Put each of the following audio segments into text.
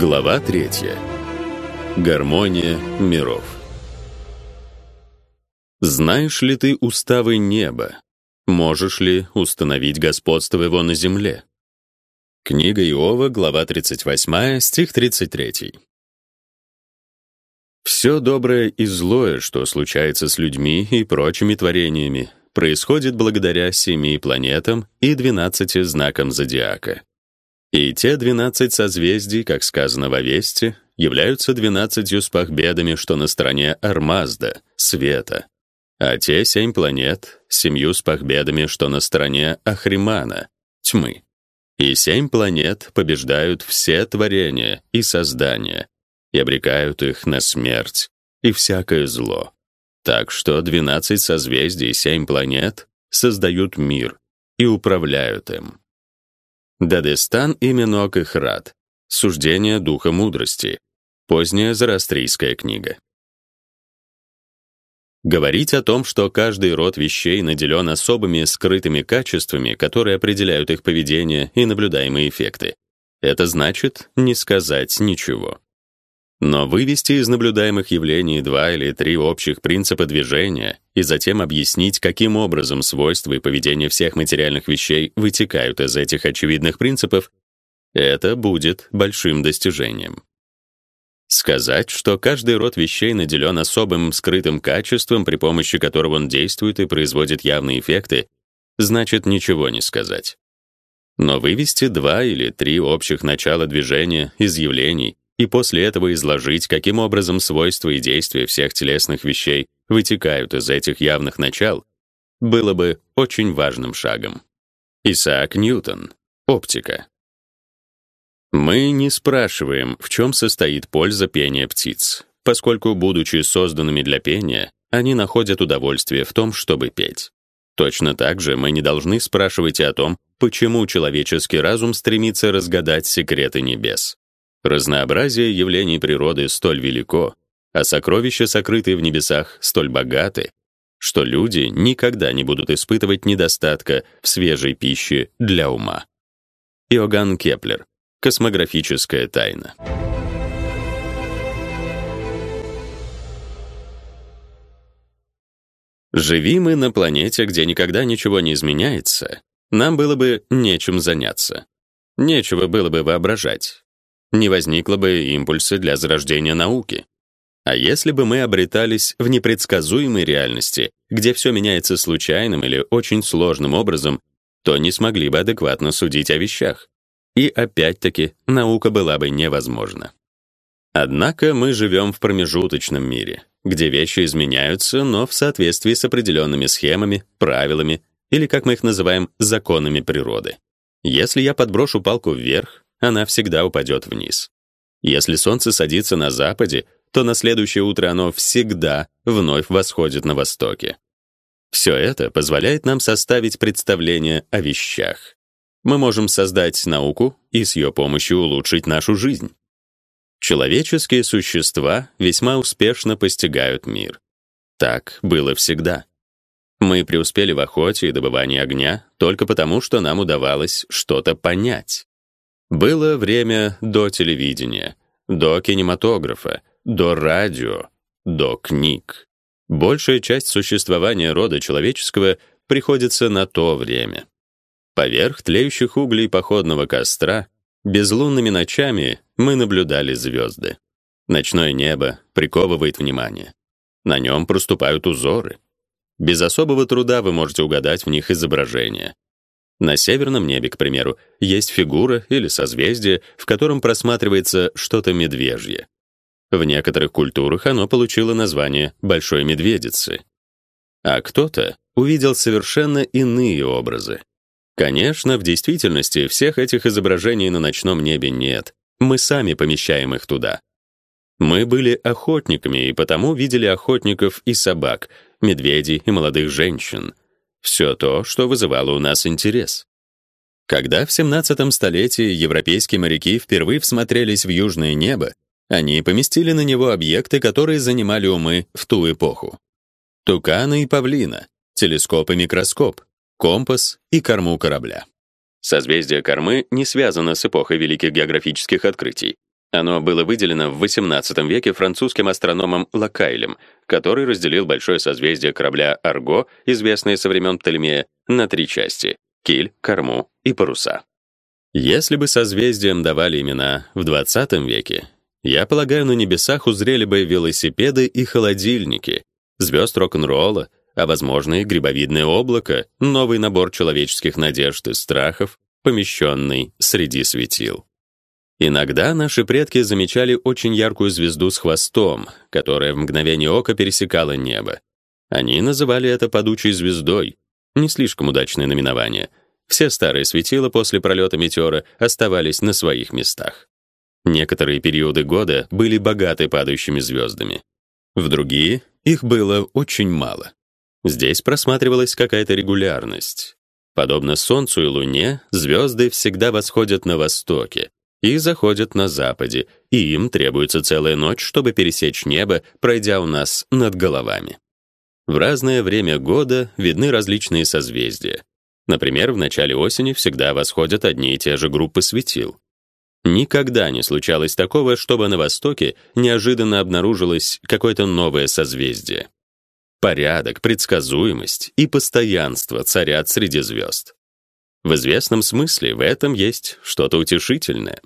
Глава третья. Гармония миров. Знаешь ли ты уставы неба? Можешь ли установить господство его на земле? Книга Иова, глава 38, стих 33. Все доброе и злое, что случается с людьми и прочими творениями, происходит благодаря семи планетам и двенадцати знакам зодиака. И те двенадцать созвездий, как сказано в Авесте, являются двенадцатью спахбедами, что на стороне Армазда, света, а те семь планет — семью спахбедами, что на стороне Ахримана, тьмы. И семь планет побеждают все творения и создания и обрекают их на смерть и всякое зло. Так что двенадцать созвездий и семь планет создают мир и управляют им. Дадестан и Минок и Храд. Суждение духа мудрости. Поздняя зороастрийская книга. Говорить о том, что каждый род вещей наделен особыми скрытыми качествами, которые определяют их поведение и наблюдаемые эффекты, это значит не сказать ничего. Но вывести из наблюдаемых явлений два или три общих принципа движения и затем объяснить, каким образом свойства и поведение всех материальных вещей вытекают из этих очевидных принципов, это будет большим достижением. Сказать, что каждый род вещей наделен особым скрытым качеством, при помощи которого он действует и производит явные эффекты, значит ничего не сказать. Но вывести два или три общих начала движения из явлений и после этого изложить, каким образом свойства и действия всех телесных вещей вытекают из этих явных начал, было бы очень важным шагом. Исаак Ньютон. Оптика. Мы не спрашиваем, в чем состоит польза пения птиц, поскольку, будучи созданными для пения, они находят удовольствие в том, чтобы петь. Точно так же мы не должны спрашивать и о том, почему человеческий разум стремится разгадать секреты небес. Разнообразие явлений природы столь велико, а сокровища, сокрытые в небесах, столь богаты, что люди никогда не будут испытывать недостатка в свежей пище для ума. Иоганн Кеплер. Космографическая тайна. Живи мы на планете, где никогда ничего не изменяется, нам было бы нечем заняться. Нечего было бы воображать не возникло бы импульса для зарождения науки. А если бы мы обретались в непредсказуемой реальности, где все меняется случайным или очень сложным образом, то не смогли бы адекватно судить о вещах. И опять-таки наука была бы невозможна. Однако мы живем в промежуточном мире, где вещи изменяются, но в соответствии с определенными схемами, правилами или, как мы их называем, законами природы. Если я подброшу палку вверх, она всегда упадет вниз. Если солнце садится на западе, то на следующее утро оно всегда вновь восходит на востоке. Все это позволяет нам составить представление о вещах. Мы можем создать науку и с ее помощью улучшить нашу жизнь. Человеческие существа весьма успешно постигают мир. Так было всегда. Мы преуспели в охоте и добывании огня только потому, что нам удавалось что-то понять. Было время до телевидения, до кинематографа, до радио, до книг. Большая часть существования рода человеческого приходится на то время. Поверх тлеющих углей походного костра безлунными ночами мы наблюдали звезды. Ночное небо приковывает внимание. На нем проступают узоры. Без особого труда вы можете угадать в них изображения. На северном небе, к примеру, есть фигура или созвездие, в котором просматривается что-то медвежье. В некоторых культурах оно получило название большой медведицы. А кто-то увидел совершенно иные образы. Конечно, в действительности всех этих изображений на ночном небе нет. Мы сами помещаем их туда. Мы были охотниками и потому видели охотников и собак, медведей и молодых женщин — все то, что вызывало у нас интерес. Когда в 17 столетии европейские моряки впервые всмотрелись в южное небо, они поместили на него объекты, которые занимали умы в ту эпоху. Тукана и павлина, телескоп и микроскоп, компас и корму корабля. Созвездие кормы не связано с эпохой великих географических открытий. Оно было выделено в XVIII веке французским астрономом Лакайлем, который разделил большое созвездие корабля Арго, известное со времен Птолемея, на три части: киль, корму и паруса. Если бы созвездиям давали имена в XX веке, я полагаю, на небесах узрели бы велосипеды и холодильники, звезд рок-н-ролла, а возможно и грибовидное облако, новый набор человеческих надежд и страхов, помещенный среди светил. Иногда наши предки замечали очень яркую звезду с хвостом, которая в мгновение ока пересекала небо. Они называли это падучей звездой. Не слишком удачное наименование. Все старые светила после пролета метеора оставались на своих местах. Некоторые периоды года были богаты падающими звездами. В другие их было очень мало. Здесь просматривалась какая-то регулярность. Подобно солнцу и луне, звезды всегда восходят на востоке, и заходят на западе, и им требуется целая ночь, чтобы пересечь небо, пройдя у нас над головами. В разное время года видны различные созвездия. Например, в начале осени всегда восходят одни и те же группы светил. Никогда не случалось такого, чтобы на востоке неожиданно обнаружилось какое-то новое созвездие. Порядок, предсказуемость и постоянство царят среди звезд. В известном смысле в этом есть что-то утешительное.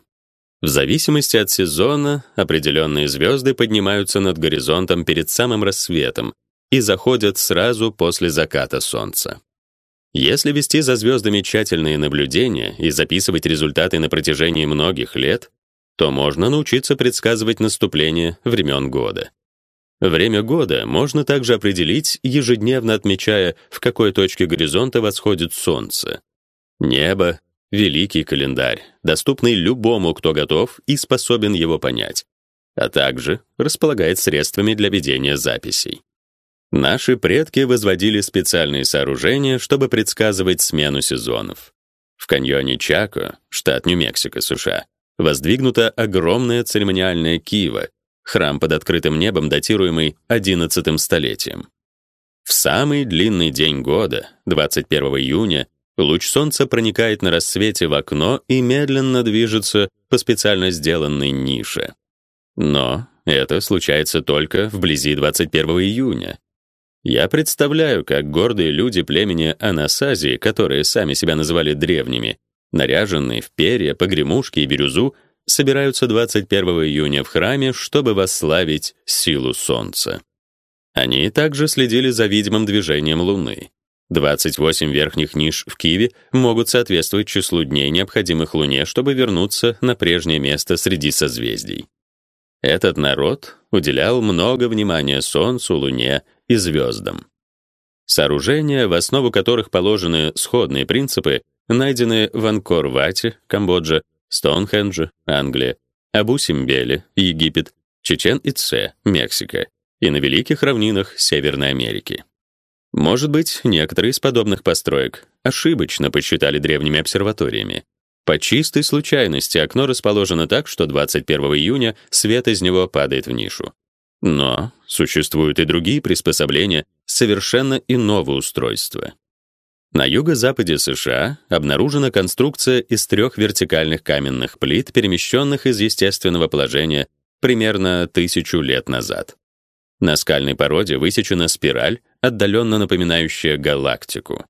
В зависимости от сезона определенные звезды поднимаются над горизонтом перед самым рассветом и заходят сразу после заката солнца. Если вести за звездами тщательные наблюдения и записывать результаты на протяжении многих лет, то можно научиться предсказывать наступление времен года. Время года можно также определить, ежедневно отмечая, в какой точке горизонта восходит солнце. Небо великий календарь, доступный любому, кто готов и способен его понять, а также располагает средствами для ведения записей. Наши предки возводили специальные сооружения, чтобы предсказывать смену сезонов. В каньоне Чако, штат Нью-Мексико, США, воздвигнута огромная церемониальная кива, храм под открытым небом, датируемый XI столетием. В самый длинный день года, 21 июня, Луч солнца проникает на рассвете в окно и медленно движется по специально сделанной нише. Но это случается только вблизи 21 июня. Я представляю, как гордые люди племени Анасази, которые сами себя называли древними, наряженные в перья, погремушки и бирюзу, собираются 21 июня в храме, чтобы восславить силу солнца. Они также следили за видимым движением луны. 28 верхних ниш в Киеве могут соответствовать числу дней, необходимых Луне, чтобы вернуться на прежнее место среди созвездий. Этот народ уделял много внимания Солнцу, Луне и звездам. Сооружения, в основу которых положены сходные принципы, найдены в Анкор-Вате, Камбоджа, Стоунхендже, Англия, Абу-Симбеле, Египет, Чечен-Итсе, Мексика и на великих равнинах Северной Америки. Может быть, некоторые из подобных построек ошибочно посчитали древними обсерваториями. По чистой случайности окно расположено так, что 21 июня свет из него падает в нишу. Но существуют и другие приспособления совершенно иного устройства. На юго-западе США обнаружена конструкция из трех вертикальных каменных плит, перемещенных из естественного положения примерно тысячу лет назад. На скальной породе высечена спираль, отдаленно напоминающая галактику.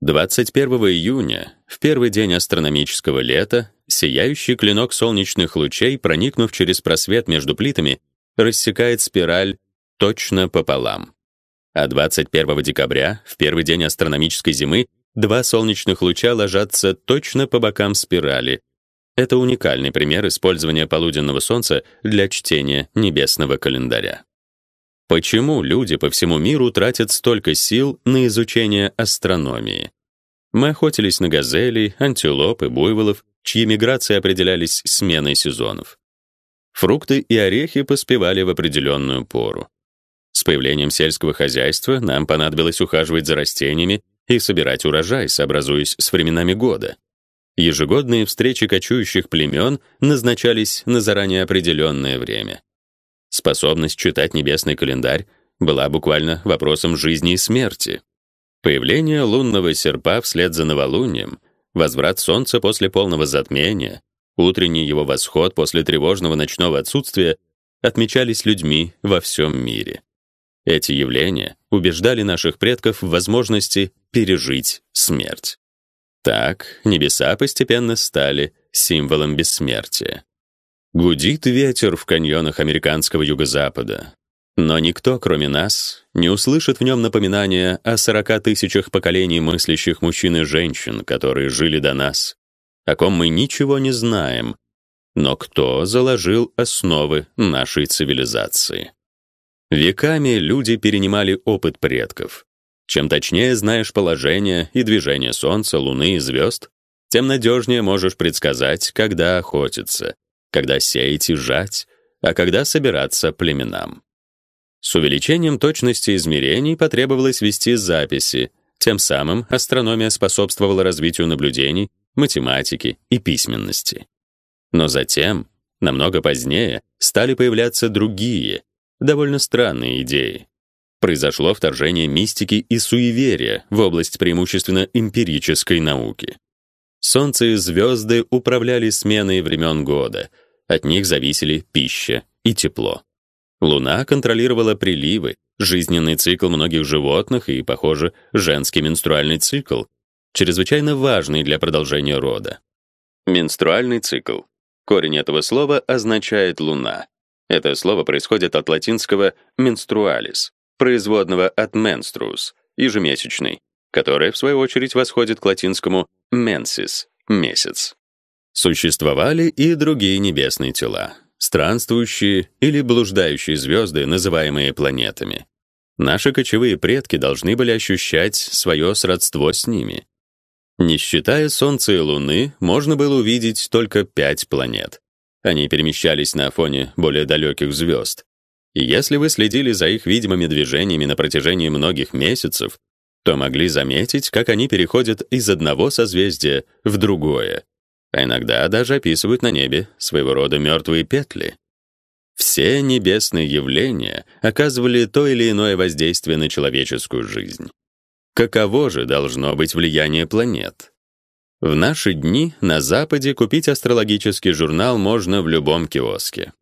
21 июня, в первый день астрономического лета, сияющий клинок солнечных лучей, проникнув через просвет между плитами, рассекает спираль точно пополам. А 21 декабря, в первый день астрономической зимы, два солнечных луча ложатся точно по бокам спирали. Это уникальный пример использования полуденного солнца для чтения небесного календаря. Почему люди по всему миру тратят столько сил на изучение астрономии? Мы охотились на газелей, антилоп и буйволов, чьи миграции определялись сменой сезонов. Фрукты и орехи поспевали в определенную пору. С появлением сельского хозяйства нам понадобилось ухаживать за растениями и собирать урожай, сообразуясь с временами года. Ежегодные встречи кочующих племен назначались на заранее определенное время. Способность читать небесный календарь была буквально вопросом жизни и смерти. Появление лунного серпа вслед за новолунием, возврат солнца после полного затмения, утренний его восход после тревожного ночного отсутствия отмечались людьми во всем мире. Эти явления убеждали наших предков в возможности пережить смерть. Так небеса постепенно стали символом бессмертия. Гудит ветер в каньонах американского юго-запада, но никто, кроме нас, не услышит в нем напоминания о 40 тысячах поколений мыслящих мужчин и женщин, которые жили до нас, о ком мы ничего не знаем, но кто заложил основы нашей цивилизации. Веками люди перенимали опыт предков. Чем точнее знаешь положение и движение солнца, луны и звезд, тем надежнее можешь предсказать, когда охотиться, когда сеять и жать, а когда собираться племенам. С увеличением точности измерений потребовалось вести записи, тем самым астрономия способствовала развитию наблюдений, математики и письменности. Но затем, намного позднее, стали появляться другие, довольно странные идеи. Произошло вторжение мистики и суеверия в область преимущественно эмпирической науки. Солнце и звезды управляли сменой времен года, от них зависели пища и тепло. Луна контролировала приливы, жизненный цикл многих животных и, похоже, женский менструальный цикл, чрезвычайно важный для продолжения рода. Менструальный цикл. Корень этого слова означает луна. Это слово происходит от латинского menstrualis, производного от menstruus, ежемесячный, которое в свою очередь восходит к латинскому mensis, месяц. Существовали и другие небесные тела странствующие или блуждающие звезды, называемые планетами. Наши кочевые предки должны были ощущать свое сродство с ними. Не считая Солнца и Луны, можно было увидеть только пять планет. Они перемещались на фоне более далеких звезд. И если вы следили за их видимыми движениями на протяжении многих месяцев, то могли заметить, как они переходят из одного созвездия в другое, а иногда даже описывают на небе своего рода мертвые петли. Все небесные явления оказывали то или иное воздействие на человеческую жизнь. Каково же должно быть влияние планет? В наши дни на Западе купить астрологический журнал можно в любом киоске.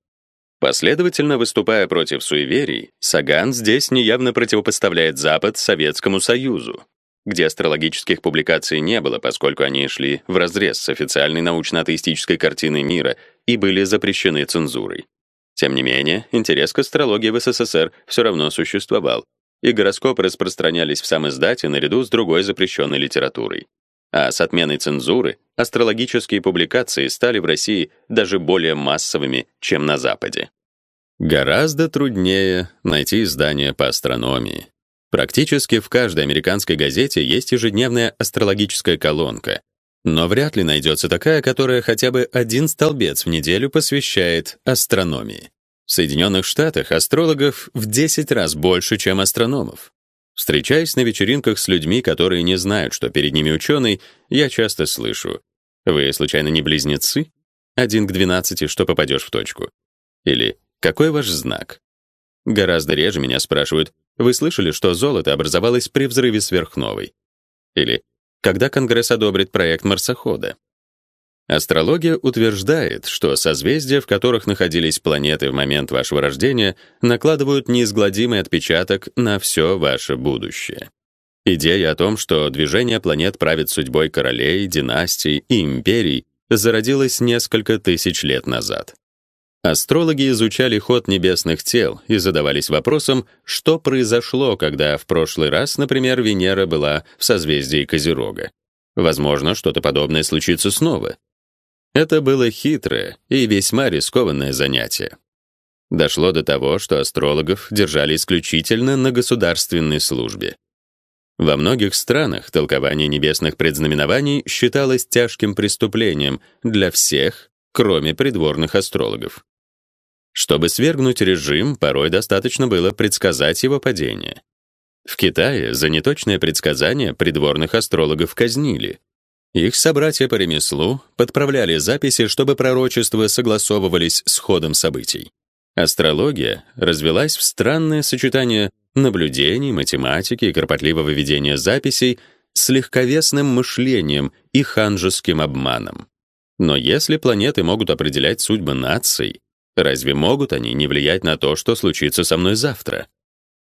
Последовательно выступая против суеверий, Саган здесь неявно противопоставляет Запад Советскому Союзу, где астрологических публикаций не было, поскольку они шли вразрез с официальной научно-атеистической картиной мира и были запрещены цензурой. Тем не менее, интерес к астрологии в СССР все равно существовал, и гороскопы распространялись в сам издате наряду с другой запрещенной литературой. А с отменой цензуры астрологические публикации стали в России даже более массовыми, чем на Западе. Гораздо труднее найти издание по астрономии. Практически в каждой американской газете есть ежедневная астрологическая колонка, но вряд ли найдется такая, которая хотя бы один столбец в неделю посвящает астрономии. В Соединенных Штатах астрологов в 10 раз больше, чем астрономов. Встречаясь на вечеринках с людьми, которые не знают, что перед ними ученый, я часто слышу: "Вы случайно не близнецы? Один к 12, что попадешь в точку?" Или "Какой ваш знак?" Гораздо реже меня спрашивают: вы слышали, что золото образовалось при взрыве сверхновой? Или когда Конгресс одобрит проект марсохода? Астрология утверждает, что созвездия, в которых находились планеты в момент вашего рождения, накладывают неизгладимый отпечаток на все ваше будущее. Идея о том, что движение планет правит судьбой королей, династий и империй, зародилась несколько тысяч лет назад. Астрологи изучали ход небесных тел и задавались вопросом, что произошло, когда в прошлый раз, например, Венера была в созвездии Козерога. Возможно, что-то подобное случится снова. Это было хитрое и весьма рискованное занятие. Дошло до того, что астрологов держали исключительно на государственной службе. Во многих странах толкование небесных предзнаменований считалось тяжким преступлением для всех, кроме придворных астрологов. Чтобы свергнуть режим, порой достаточно было предсказать его падение. В Китае за неточное предсказание придворных астрологов казнили. Их собратья по ремеслу подправляли записи, чтобы пророчества согласовывались с ходом событий. Астрология развилась в странное сочетание наблюдений, математики и кропотливого ведения записей с легковесным мышлением и ханжеским обманом. Но если планеты могут определять судьбы наций, разве могут они не влиять на то, что случится со мной завтра?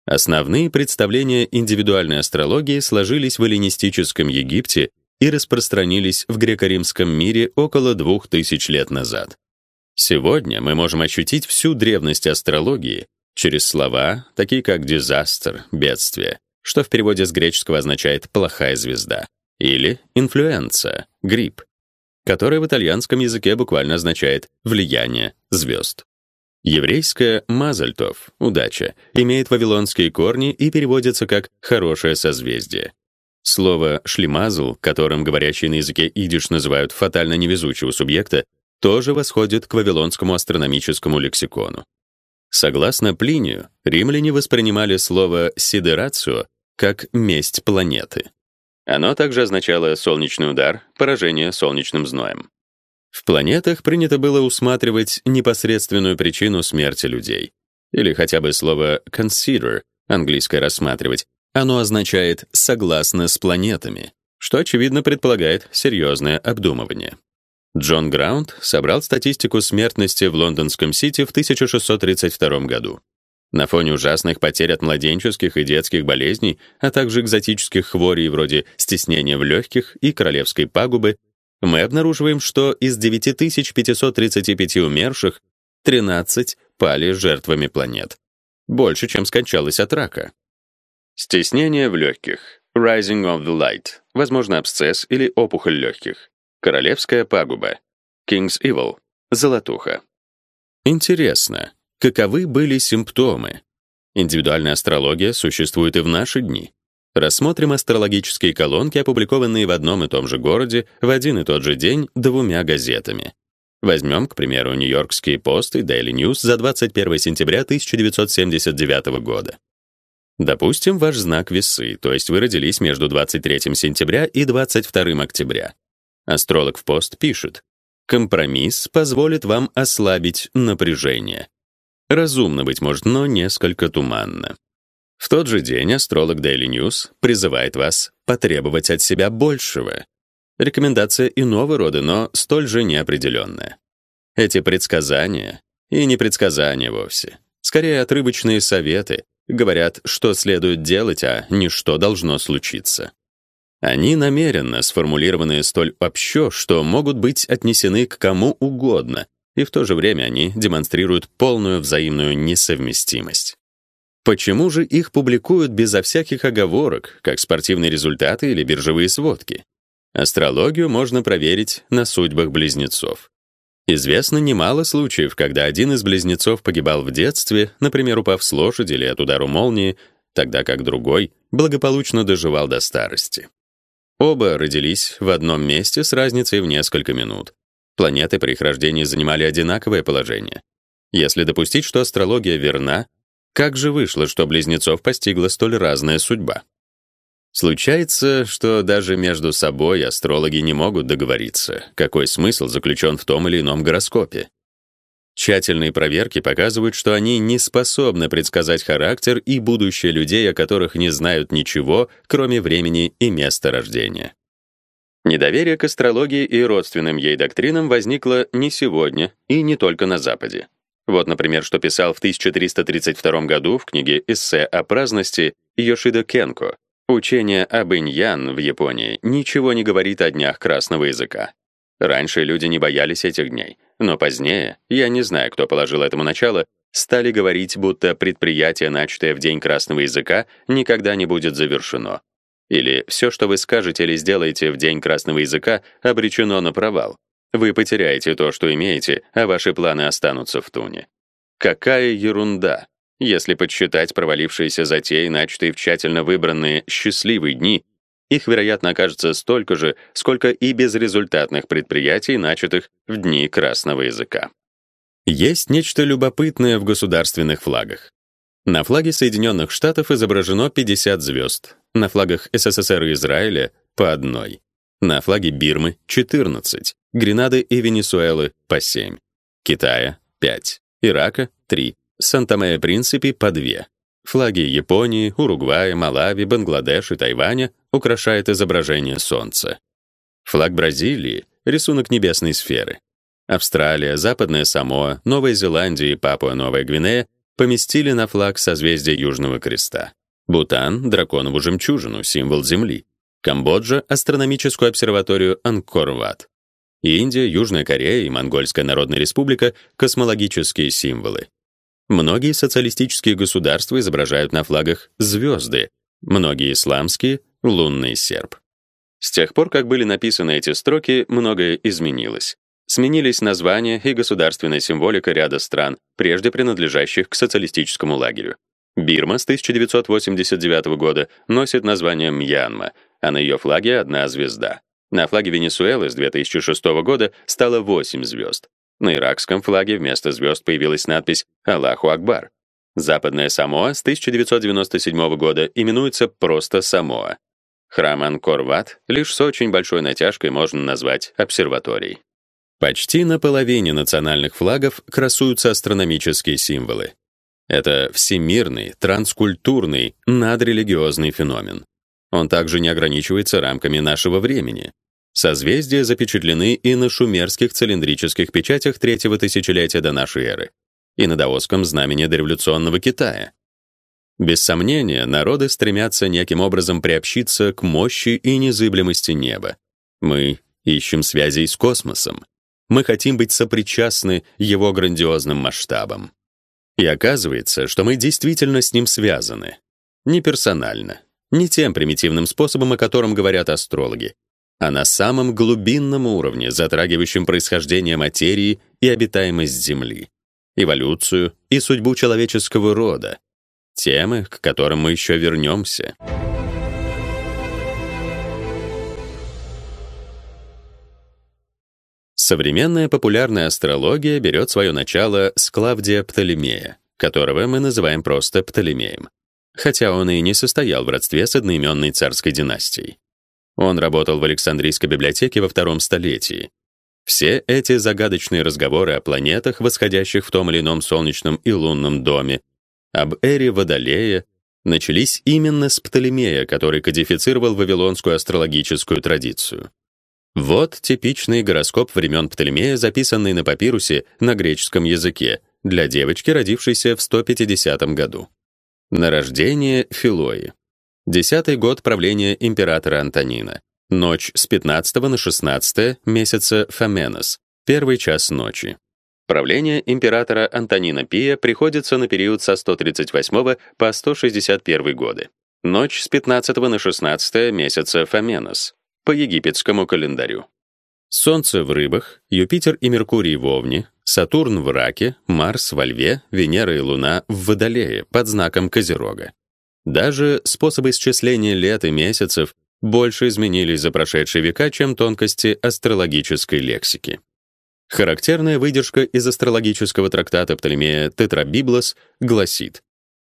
Основные представления индивидуальной астрологии сложились в эллинистическом Египте и распространились в греко-римском мире около двух тысяч лет назад. Сегодня мы можем ощутить всю древность астрологии через слова, такие как дизастер, бедствие, что в переводе с греческого означает плохая звезда, или инфлюенция, грипп, который в итальянском языке буквально означает влияние звезд. Еврейское «мазальтов» — удача, имеет вавилонские корни и переводится как «хорошее созвездие». Слово «шлемазл», которым говорящие на языке идиш называют фатально невезучего субъекта, тоже восходит к вавилонскому астрономическому лексикону. Согласно Плинию, римляне воспринимали слово «сидерацио» как «месть планеты». Оно также означало солнечный удар, поражение солнечным зноем. В планетах принято было усматривать непосредственную причину смерти людей. Или хотя бы слово consider, английское рассматривать, оно означает согласно с планетами, что очевидно предполагает серьезное обдумывание. Джон Граунд собрал статистику смертности в лондонском Сити в 1632 году. На фоне ужасных потерь от младенческих и детских болезней, а также экзотических хворей вроде стеснения в легких и королевской пагубы, мы обнаруживаем, что из 9535 умерших 13 пали жертвами планет. Больше, чем скончалось от рака. Стеснение в легких. Rising of the light. Возможно, абсцесс или опухоль легких. Королевская пагуба. King's Evil. Золотуха. Интересно, каковы были симптомы? Индивидуальная астрология существует и в наши дни. Рассмотрим астрологические колонки, опубликованные в одном и том же городе в один и тот же день двумя газетами. Возьмем, к примеру, Нью-Йоркский пост и Daily News за 21 сентября 1979 года. Допустим, ваш знак весы, то есть вы родились между 23 сентября и 22 октября. Астролог в пост пишет: "Компромисс позволит вам ослабить напряжение". Разумно быть может, но несколько туманно. В тот же день астролог Daily News призывает вас потребовать от себя большего. Рекомендация иного рода, но столь же неопределенная. Эти предсказания и не предсказания вовсе, скорее отрывочные советы, говорят, что следует делать, а не что должно случиться. Они намеренно сформулированы столь общо, что могут быть отнесены к кому угодно, и в то же время они демонстрируют полную взаимную несовместимость. Почему же их публикуют безо всяких оговорок, как спортивные результаты или биржевые сводки? Астрологию можно проверить на судьбах близнецов. Известно немало случаев, когда один из близнецов погибал в детстве, например, упав с лошади или от удара молнии, тогда как другой благополучно доживал до старости. Оба родились в одном месте с разницей в несколько минут. Планеты при их рождении занимали одинаковое положение. Если допустить, что астрология верна, как же вышло, что близнецов постигла столь разная судьба? Случается, что даже между собой астрологи не могут договориться, какой смысл заключен в том или ином гороскопе. Тщательные проверки показывают, что они не способны предсказать характер и будущее людей, о которых не знают ничего, кроме времени и места рождения. Недоверие к астрологии и родственным ей доктринам возникло не сегодня и не только на Западе. Вот, например, что писал в 1332 году в книге «Эссе о праздности» Йошида Кенко. Учение об иньян в Японии ничего не говорит о днях красного языка. Раньше люди не боялись этих дней, но позднее, я не знаю, кто положил этому начало, стали говорить, будто предприятие, начатое в день красного языка, никогда не будет завершено. Или все, что вы скажете или сделаете в день красного языка, обречено на провал. Вы потеряете то, что имеете, а ваши планы останутся в туне. Какая ерунда! Если подсчитать провалившиеся затеи, начатые в тщательно выбранные счастливые дни, их, вероятно, окажется столько же, сколько и безрезультатных предприятий, начатых в дни красного языка. Есть нечто любопытное в государственных флагах. На флаге Соединенных Штатов изображено 50 звезд, на флагах СССР и Израиля — по одной. На флаге Бирмы — 14, Гренады и Венесуэлы — по 7, Китая — 5, Ирака — 3, Санта-Мая-Принципи — по 2. Флаги Японии, Уругвая, Малави, Бангладеш и Тайваня украшает изображение солнца. Флаг Бразилии рисунок небесной сферы. Австралия, Западная Самоа, Новая Зеландия и Папуа-Новая Гвинея поместили на флаг созвездие Южного Креста. Бутан — драконову жемчужину, символ Земли. Камбоджа — астрономическую обсерваторию Ангкор-Ват. Индия, Южная Корея и Монгольская Народная Республика — космологические символы. Многие социалистические государства изображают на флагах звезды, многие исламские — лунный серп. С тех пор, как были написаны эти строки, многое изменилось. Сменились названия и государственная символика ряда стран, прежде принадлежащих к социалистическому лагерю. Бирма с 1989 года носит название Мьянма, а на ее флаге одна звезда. На флаге Венесуэлы с 2006 года стало 8 звезд. На иракском флаге вместо звезд появилась надпись «Аллаху Акбар». Западная Самоа с 1997 года именуется просто Самоа. Храм Анкор-Ват лишь с очень большой натяжкой можно назвать обсерваторией. Почти на половине национальных флагов красуются астрономические символы. Это всемирный, транскультурный, надрелигиозный феномен. Он также не ограничивается рамками нашего времени. Созвездия запечатлены и на шумерских цилиндрических печатях третьего тысячелетия до нашей эры, и на даосском знамени дореволюционного Китая. Без сомнения, народы стремятся неким образом приобщиться к мощи и незыблемости неба. Мы ищем связей с космосом. Мы хотим быть сопричастны его грандиозным масштабам. И оказывается, что мы действительно с ним связаны. Не персонально, не тем примитивным способом, о котором говорят астрологи, а на самом глубинном уровне, затрагивающем происхождение материи и обитаемость Земли, эволюцию и судьбу человеческого рода, темы, к которым мы еще вернемся. Современная популярная астрология берет свое начало с Клавдия Птолемея, которого мы называем просто Птолемеем, хотя он и не состоял в родстве с одноименной царской династией. Он работал в Александрийской библиотеке во втором столетии. Все эти загадочные разговоры о планетах, восходящих в том или ином солнечном и лунном доме, об эре Водолея, начались именно с Птолемея, который кодифицировал вавилонскую астрологическую традицию. Вот типичный гороскоп времен Птолемея, записанный на папирусе на греческом языке для девочки, родившейся в 150 году. На рождение Филои. Десятый год правления императора Антонина. Ночь с 15 на 16 месяца Фоменос. Первый час ночи. Правление императора Антонина Пия приходится на период со 138 по 161 годы. Ночь с 15 на 16 месяца Фоменос по египетскому календарю. Солнце в рыбах, Юпитер и Меркурий в Овне, Сатурн в Раке, Марс во Льве, Венера и Луна в Водолее под знаком Козерога. Даже способы исчисления лет и месяцев больше изменились за прошедшие века, чем тонкости астрологической лексики. Характерная выдержка из астрологического трактата Птолемея Тетрабиблос гласит: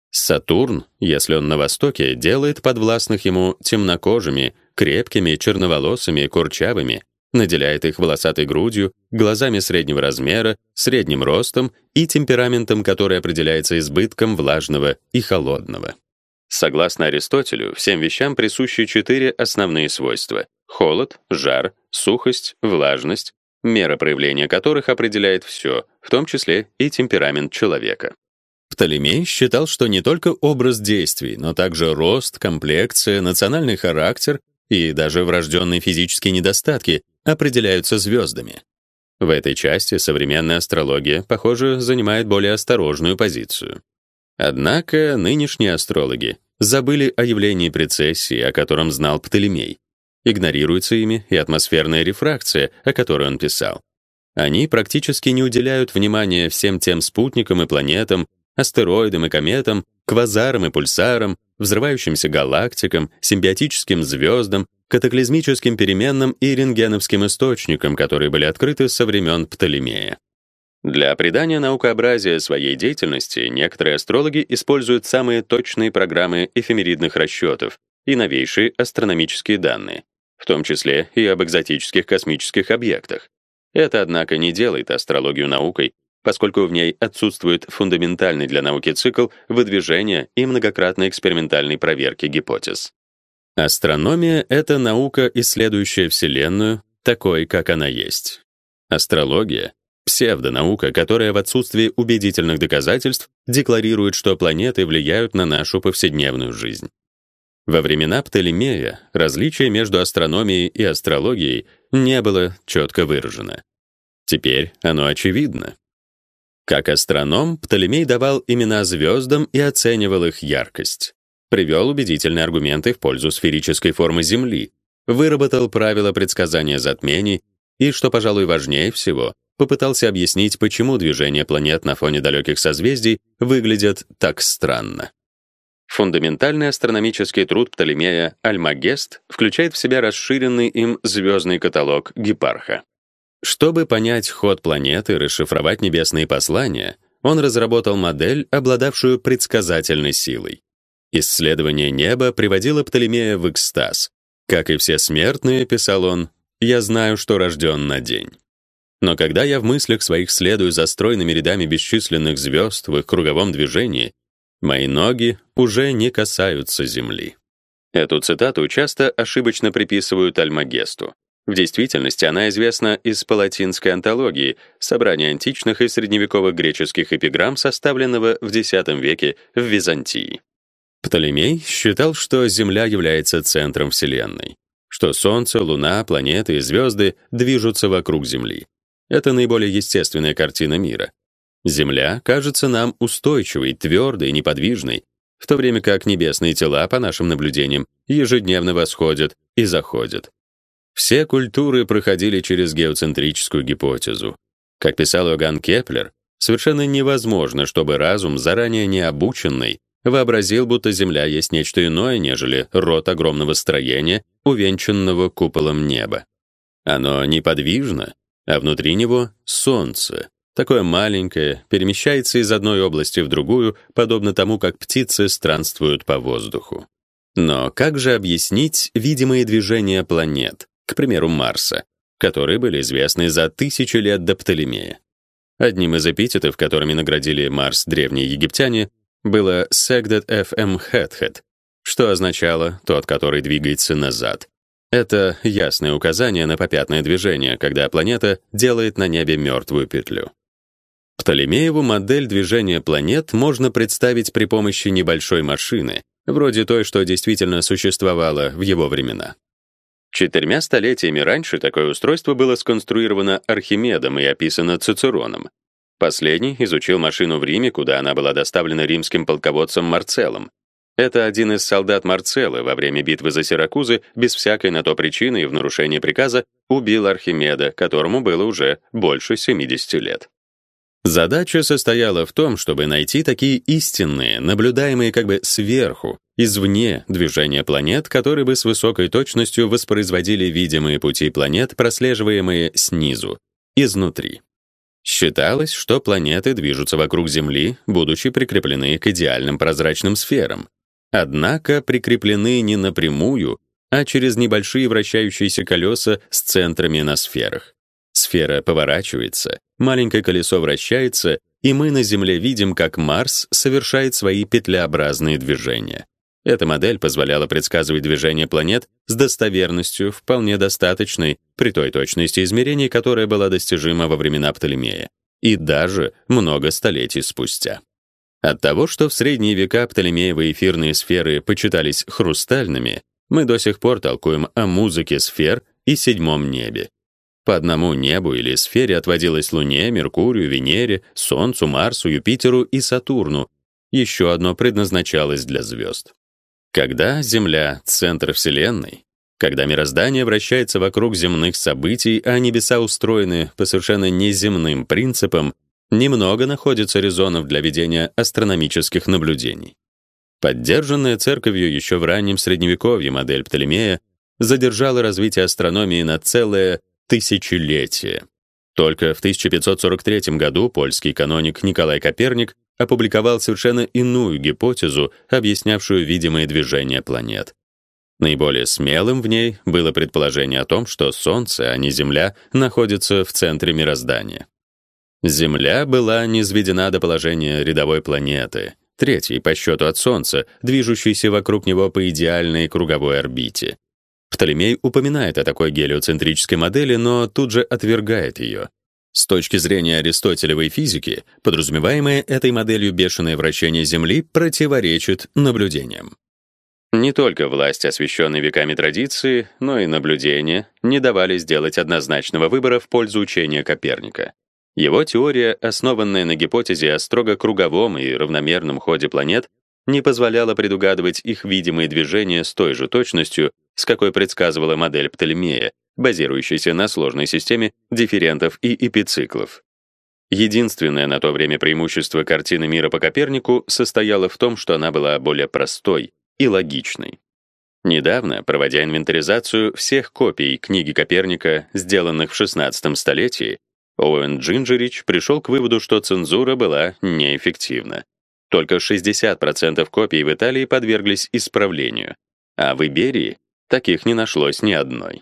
Сатурн, если он на востоке, делает подвластных ему темнокожими, крепкими, черноволосыми, курчавыми, наделяет их волосатой грудью, глазами среднего размера, средним ростом и темпераментом, который определяется избытком влажного и холодного. Согласно Аристотелю, всем вещам присущи четыре основные свойства: холод, жар, сухость, влажность, мера проявления которых определяет все, в том числе и темперамент человека. Птолемей считал, что не только образ действий, но также рост, комплекция, национальный характер и даже врожденные физические недостатки определяются звездами. В этой части современная астрология, похоже, занимает более осторожную позицию. Однако нынешние астрологи забыли о явлении прецессии, о котором знал Птолемей. Игнорируется ими и атмосферная рефракция, о которой он писал. Они практически не уделяют внимания всем тем спутникам и планетам, астероидам и кометам, квазарам и пульсарам, взрывающимся галактикам, симбиотическим звездам, катаклизмическим переменным и рентгеновским источникам, которые были открыты со времен Птолемея. Для придания наукообразия своей деятельности некоторые астрологи используют самые точные программы эфемеридных расчетов и новейшие астрономические данные, в том числе и об экзотических космических объектах. Это, однако, не делает астрологию наукой, поскольку в ней отсутствует фундаментальный для науки цикл выдвижения и многократной экспериментальной проверки гипотез. Астрономия — это наука, исследующая Вселенную, такой, как она есть. Астрология псевдонаука, которая в отсутствии убедительных доказательств декларирует, что планеты влияют на нашу повседневную жизнь. Во времена Птолемея различие между астрономией и астрологией не было четко выражено. Теперь оно очевидно. Как астроном, Птолемей давал имена звездам и оценивал их яркость. Привел убедительные аргументы в пользу сферической формы Земли, выработал правила предсказания затмений и, что, пожалуй, важнее всего, попытался объяснить, почему движения планет на фоне далеких созвездий выглядят так странно. Фундаментальный астрономический труд Птолемея Альмагест включает в себя расширенный им звездный каталог Гипарха. Чтобы понять ход планеты и расшифровать небесные послания, он разработал модель, обладавшую предсказательной силой. Исследование неба приводило Птолемея в экстаз. Как и все смертные, писал он, я знаю, что рожден на день. Но когда я в мыслях своих следую за стройными рядами бесчисленных звезд в их круговом движении, мои ноги уже не касаются земли. Эту цитату часто ошибочно приписывают Альмагесту. В действительности она известна из палатинской антологии, собрания античных и средневековых греческих эпиграмм, составленного в X веке в Византии. Птолемей считал, что Земля является центром Вселенной, что Солнце, Луна, планеты и звезды движутся вокруг Земли. Это наиболее естественная картина мира. Земля кажется нам устойчивой, твердой, неподвижной, в то время как небесные тела, по нашим наблюдениям, ежедневно восходят и заходят. Все культуры проходили через геоцентрическую гипотезу. Как писал Иоганн Кеплер, совершенно невозможно, чтобы разум, заранее не обученный, вообразил, будто Земля есть нечто иное, нежели род огромного строения, увенчанного куполом неба. Оно неподвижно, а внутри него солнце, такое маленькое, перемещается из одной области в другую, подобно тому, как птицы странствуют по воздуху. Но как же объяснить видимые движения планет, к примеру, Марса, которые были известны за тысячи лет до Птолемея? Одним из эпитетов, которыми наградили Марс древние египтяне, было Segdet FM Hethet, что означало «тот, который двигается назад», это ясное указание на попятное движение, когда планета делает на небе мертвую петлю. Птолемееву модель движения планет можно представить при помощи небольшой машины, вроде той, что действительно существовала в его времена. Четырьмя столетиями раньше такое устройство было сконструировано Архимедом и описано Цицероном. Последний изучил машину в Риме, куда она была доставлена римским полководцем Марцеллом, это один из солдат Марцеллы во время битвы за Сиракузы без всякой на то причины и в нарушение приказа убил Архимеда, которому было уже больше 70 лет. Задача состояла в том, чтобы найти такие истинные, наблюдаемые как бы сверху, извне движения планет, которые бы с высокой точностью воспроизводили видимые пути планет, прослеживаемые снизу, изнутри. Считалось, что планеты движутся вокруг Земли, будучи прикреплены к идеальным прозрачным сферам, однако прикреплены не напрямую, а через небольшие вращающиеся колеса с центрами на сферах. Сфера поворачивается, маленькое колесо вращается, и мы на Земле видим, как Марс совершает свои петлеобразные движения. Эта модель позволяла предсказывать движение планет с достоверностью вполне достаточной при той точности измерений, которая была достижима во времена Птолемея, и даже много столетий спустя. От того, что в средние века Птолемеевы эфирные сферы почитались хрустальными, мы до сих пор толкуем о музыке сфер и седьмом небе. По одному небу или сфере отводилось Луне, Меркурию, Венере, Солнцу, Марсу, Юпитеру и Сатурну. Еще одно предназначалось для звезд. Когда Земля — центр Вселенной, когда мироздание вращается вокруг земных событий, а небеса устроены по совершенно неземным принципам, немного находится резонов для ведения астрономических наблюдений. Поддержанная церковью еще в раннем средневековье модель Птолемея задержала развитие астрономии на целое тысячелетие. Только в 1543 году польский каноник Николай Коперник опубликовал совершенно иную гипотезу, объяснявшую видимые движения планет. Наиболее смелым в ней было предположение о том, что Солнце, а не Земля, находится в центре мироздания. Земля была низведена до положения рядовой планеты, третьей по счету от Солнца, движущейся вокруг него по идеальной круговой орбите. Птолемей упоминает о такой гелиоцентрической модели, но тут же отвергает ее. С точки зрения аристотелевой физики, подразумеваемое этой моделью бешеное вращение Земли противоречит наблюдениям. Не только власть, освященной веками традиции, но и наблюдения не давали сделать однозначного выбора в пользу учения Коперника. Его теория, основанная на гипотезе о строго круговом и равномерном ходе планет, не позволяла предугадывать их видимые движения с той же точностью, с какой предсказывала модель Птолемея, базирующаяся на сложной системе дифферентов и эпициклов. Единственное на то время преимущество картины мира по Копернику состояло в том, что она была более простой и логичной. Недавно, проводя инвентаризацию всех копий книги Коперника, сделанных в XVI столетии, Оуэн Джинджерич пришел к выводу, что цензура была неэффективна. Только 60% копий в Италии подверглись исправлению, а в Иберии таких не нашлось ни одной.